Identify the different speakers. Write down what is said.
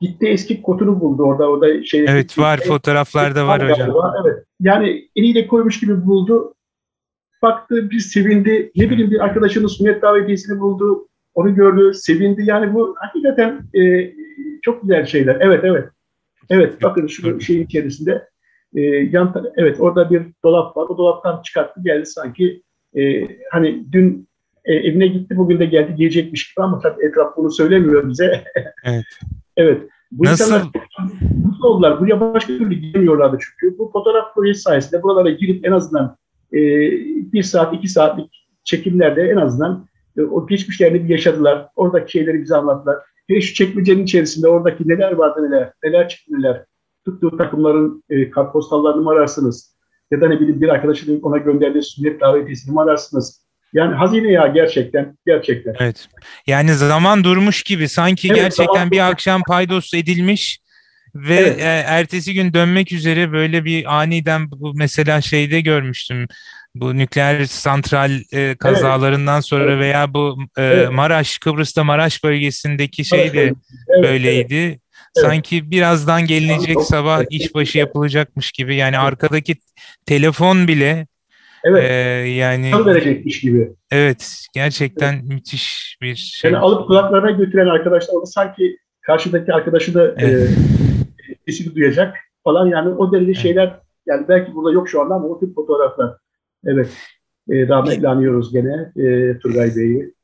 Speaker 1: gitti eski kotunu buldu orada orada şey.
Speaker 2: Evet var fotoğraflarda var, var hocam. Galiba,
Speaker 1: evet. Yani eliyle koymuş gibi buldu. Baktı bir sevindi. Ne bileyim bir arkadaşının sünnet davetiyesini buldu. Onu gördü, sevindi. Yani bu hakikaten e, çok güzel şeyler. Evet, evet. Evet, bakın şu şeyin içerisinde e, yan evet orada bir dolap var. O dolaptan çıkarttı geldi sanki e, hani dün e, evine gitti bugün de geldi gelecekmiş gibi ama tabii etraf bunu söylemiyor bize.
Speaker 2: Evet.
Speaker 1: evet.
Speaker 2: Bu Nasıl? insanlar
Speaker 1: mutlu oldular. Buraya başka türlü gidemiyorlardı çünkü. Bu fotoğraf projesi sayesinde buralara girip en azından e, bir saat, iki saatlik çekimlerde en azından e, o geçmişlerini bir yaşadılar. Oradaki şeyleri bize anlattılar. Ve şu çekmecenin içerisinde oradaki neler vardı neler, neler çıktı neler. Tuttuğu takımların e, kartpostallarını mı ararsınız? Ya da ne bileyim bir arkadaşının ona gönderdiği sünnet davetiyesini mi ararsınız? Yani hazine ya gerçekten, gerçekten.
Speaker 2: Evet. Yani zaman durmuş gibi sanki evet, gerçekten bir akşam paydos edilmiş ve evet. E, ertesi gün dönmek üzere böyle bir aniden bu mesela şeyde görmüştüm. Bu nükleer santral e, kazalarından evet. sonra evet. veya bu e, evet. Maraş, Kıbrıs'ta Maraş bölgesindeki şey de evet. böyleydi. Evet. Sanki birazdan gelinecek sabah işbaşı yapılacakmış gibi. Yani arkadaki telefon bile
Speaker 1: Evet. Ee, yani Tam verecekmiş gibi.
Speaker 2: Evet, gerçekten müthiş bir şey.
Speaker 1: Yani alıp kulaklarına götüren arkadaşlar o sanki karşıdaki arkadaşı da evet. e, sesini duyacak falan yani o derece evet. şeyler yani belki burada yok şu anda ama o tip fotoğraflar. Evet. E, rahmetle anıyoruz gene e, Turgay Bey'i.